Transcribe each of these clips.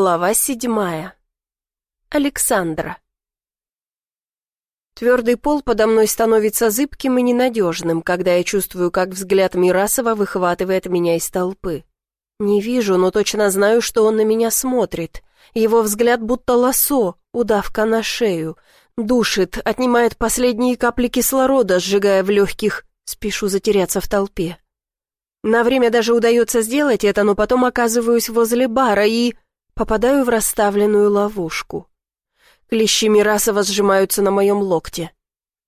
Глава седьмая. Александра. Твердый пол подо мной становится зыбким и ненадежным, когда я чувствую, как взгляд Мирасова выхватывает меня из толпы. Не вижу, но точно знаю, что он на меня смотрит. Его взгляд будто лосо, удавка на шею. Душит, отнимает последние капли кислорода, сжигая в легких. Спешу затеряться в толпе. На время даже удается сделать это, но потом оказываюсь возле бара и... Попадаю в расставленную ловушку. Клещи Мирасова сжимаются на моем локте.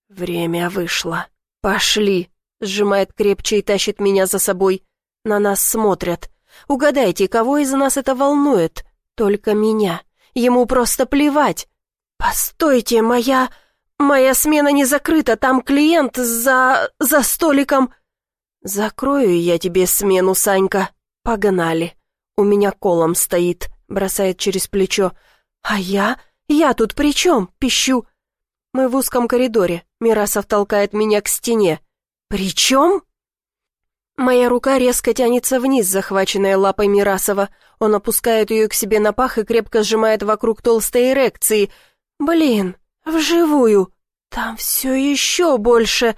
Время вышло. Пошли. Сжимает крепче и тащит меня за собой. На нас смотрят. Угадайте, кого из нас это волнует? Только меня. Ему просто плевать. Постойте, моя... Моя смена не закрыта, там клиент за... за столиком. Закрою я тебе смену, Санька. Погнали. У меня колом стоит бросает через плечо. «А я? Я тут при чем?» — пищу. Мы в узком коридоре. Мирасов толкает меня к стене. «При чем?» Моя рука резко тянется вниз, захваченная лапой Мирасова. Он опускает ее к себе на пах и крепко сжимает вокруг толстой эрекции. «Блин, вживую! Там все еще больше!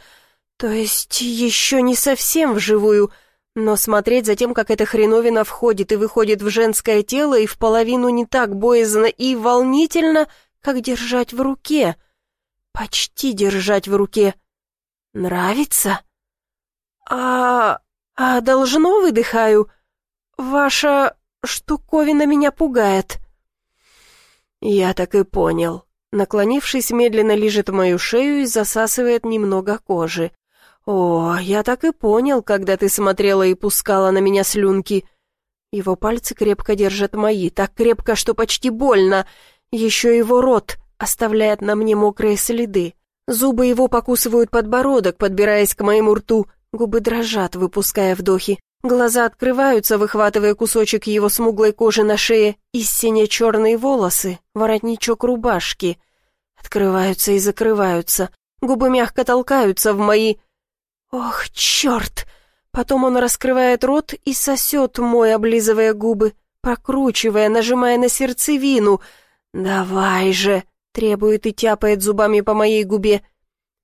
То есть еще не совсем вживую!» Но смотреть за тем, как эта хреновина входит и выходит в женское тело, и в половину не так боязно и волнительно, как держать в руке. Почти держать в руке. Нравится? А... а должно выдыхаю? Ваша штуковина меня пугает. Я так и понял. Наклонившись, медленно лижет мою шею и засасывает немного кожи. «О, я так и понял, когда ты смотрела и пускала на меня слюнки». Его пальцы крепко держат мои, так крепко, что почти больно. Еще его рот оставляет на мне мокрые следы. Зубы его покусывают подбородок, подбираясь к моему рту. Губы дрожат, выпуская вдохи. Глаза открываются, выхватывая кусочек его смуглой кожи на шее и сине-черные волосы, воротничок рубашки. Открываются и закрываются. Губы мягко толкаются в мои... «Ох, черт!» Потом он раскрывает рот и сосет мой, облизывая губы, прокручивая, нажимая на сердцевину. «Давай же!» — требует и тяпает зубами по моей губе.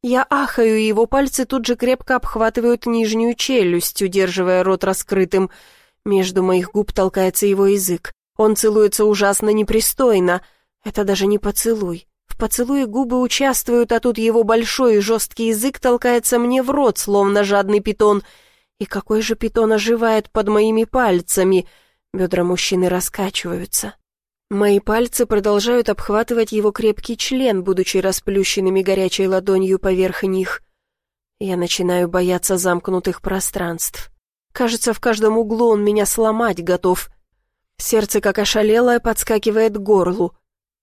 Я ахаю, и его пальцы тут же крепко обхватывают нижнюю челюсть, удерживая рот раскрытым. Между моих губ толкается его язык. Он целуется ужасно непристойно. Это даже не поцелуй поцелуе губы участвуют, а тут его большой и жесткий язык толкается мне в рот, словно жадный питон. И какой же питон оживает под моими пальцами? Бедра мужчины раскачиваются. Мои пальцы продолжают обхватывать его крепкий член, будучи расплющенными горячей ладонью поверх них. Я начинаю бояться замкнутых пространств. Кажется, в каждом углу он меня сломать готов. Сердце, как ошалелое, подскакивает к горлу.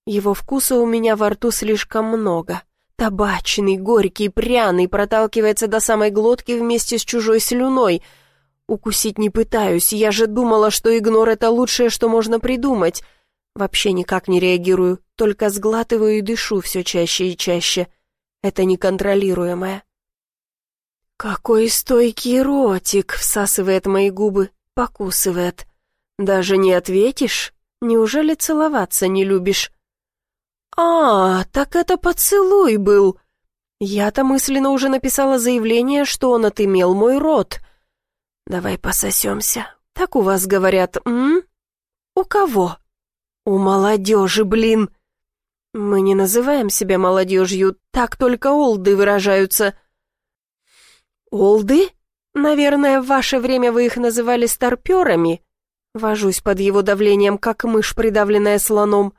Его вкуса у меня во рту слишком много. Табачный, горький, пряный, проталкивается до самой глотки вместе с чужой слюной. Укусить не пытаюсь, я же думала, что игнор — это лучшее, что можно придумать. Вообще никак не реагирую, только сглатываю и дышу все чаще и чаще. Это неконтролируемое. «Какой стойкий ротик!» — всасывает мои губы, покусывает. «Даже не ответишь? Неужели целоваться не любишь?» «А, так это поцелуй был!» Я-то мысленно уже написала заявление, что он отымел мой рот. «Давай пососемся. Так у вас говорят, м? У кого?» «У молодежи, блин!» «Мы не называем себя молодежью, так только олды выражаются». «Олды? Наверное, в ваше время вы их называли старперами?» Вожусь под его давлением, как мышь, придавленная слоном.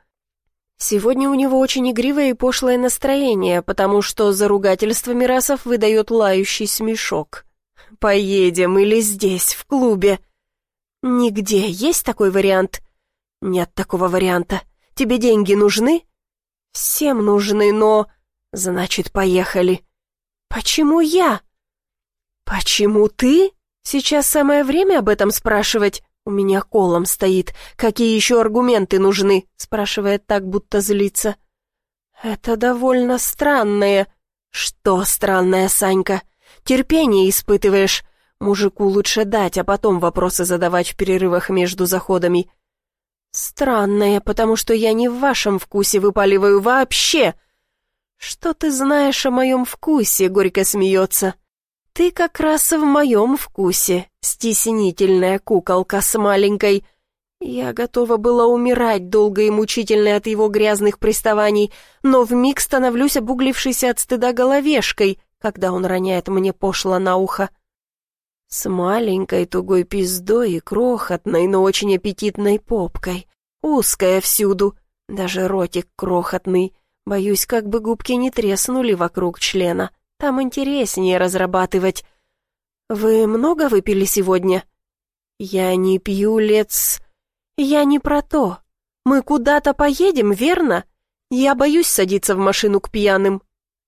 Сегодня у него очень игривое и пошлое настроение, потому что за ругательство Мирасов выдает лающий смешок. «Поедем или здесь, в клубе?» «Нигде. Есть такой вариант?» «Нет такого варианта. Тебе деньги нужны?» «Всем нужны, но...» «Значит, поехали». «Почему я?» «Почему ты? Сейчас самое время об этом спрашивать. «У меня колом стоит. Какие еще аргументы нужны?» спрашивает так, будто злится. «Это довольно странное». «Что странное, Санька? Терпение испытываешь. Мужику лучше дать, а потом вопросы задавать в перерывах между заходами». Странное, потому что я не в вашем вкусе выпаливаю вообще. Что ты знаешь о моем вкусе, горько смеется. Ты как раз в моем вкусе, стеснительная куколка с маленькой... Я готова была умирать долго и мучительно от его грязных приставаний, но вмиг становлюсь обуглившейся от стыда головешкой, когда он роняет мне пошло на ухо. С маленькой тугой пиздой и крохотной, но очень аппетитной попкой. Узкая всюду, даже ротик крохотный. Боюсь, как бы губки не треснули вокруг члена. Там интереснее разрабатывать. «Вы много выпили сегодня?» «Я не пью лет с...» «Я не про то. Мы куда-то поедем, верно? Я боюсь садиться в машину к пьяным».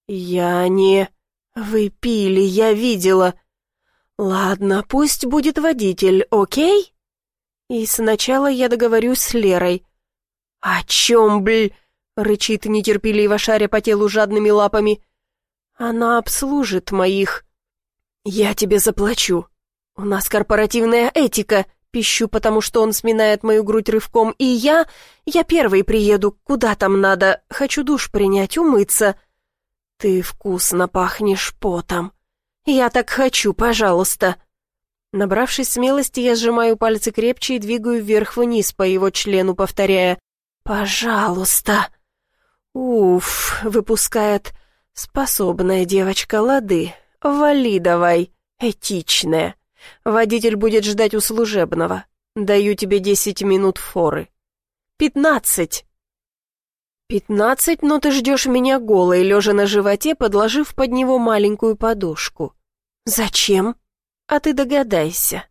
«Я не...» «Вы пили, я видела». «Ладно, пусть будет водитель, окей?» «И сначала я договорюсь с Лерой». «О чем, бль?» — рычит нетерпеливо, шаря по телу жадными лапами. «Она обслужит моих...» «Я тебе заплачу. У нас корпоративная этика», Пищу, потому что он сминает мою грудь рывком, и я... Я первый приеду, куда там надо, хочу душ принять, умыться. Ты вкусно пахнешь потом. Я так хочу, пожалуйста. Набравшись смелости, я сжимаю пальцы крепче и двигаю вверх-вниз по его члену, повторяя «Пожалуйста». «Уф», — выпускает «Способная девочка, лады, вали давай, этичная». Водитель будет ждать у служебного. Даю тебе десять минут форы. Пятнадцать. Пятнадцать, но ты ждешь меня голой, лежа на животе, подложив под него маленькую подушку. Зачем? А ты догадайся.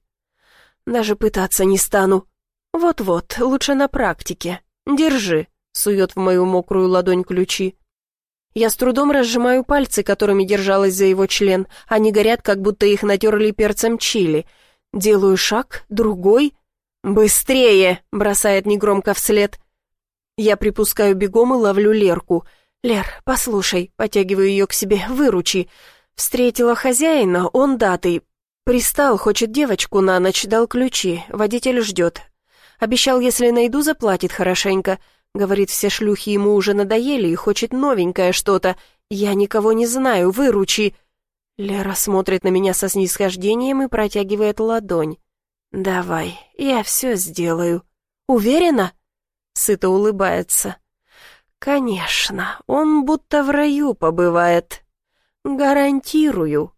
Даже пытаться не стану. Вот-вот, лучше на практике. Держи, сует в мою мокрую ладонь ключи. Я с трудом разжимаю пальцы, которыми держалась за его член. Они горят, как будто их натерли перцем чили. Делаю шаг, другой. «Быстрее!» — бросает негромко вслед. Я припускаю бегом и ловлю Лерку. «Лер, послушай», — потягиваю ее к себе, — «выручи». Встретила хозяина, он датый. Пристал, хочет девочку на ночь, дал ключи. Водитель ждет. Обещал, если найду, заплатит хорошенько. Говорит, все шлюхи ему уже надоели и хочет новенькое что-то. Я никого не знаю, выручи. Лера смотрит на меня со снисхождением и протягивает ладонь. «Давай, я все сделаю. Уверена?» Сыто улыбается. «Конечно, он будто в раю побывает. Гарантирую».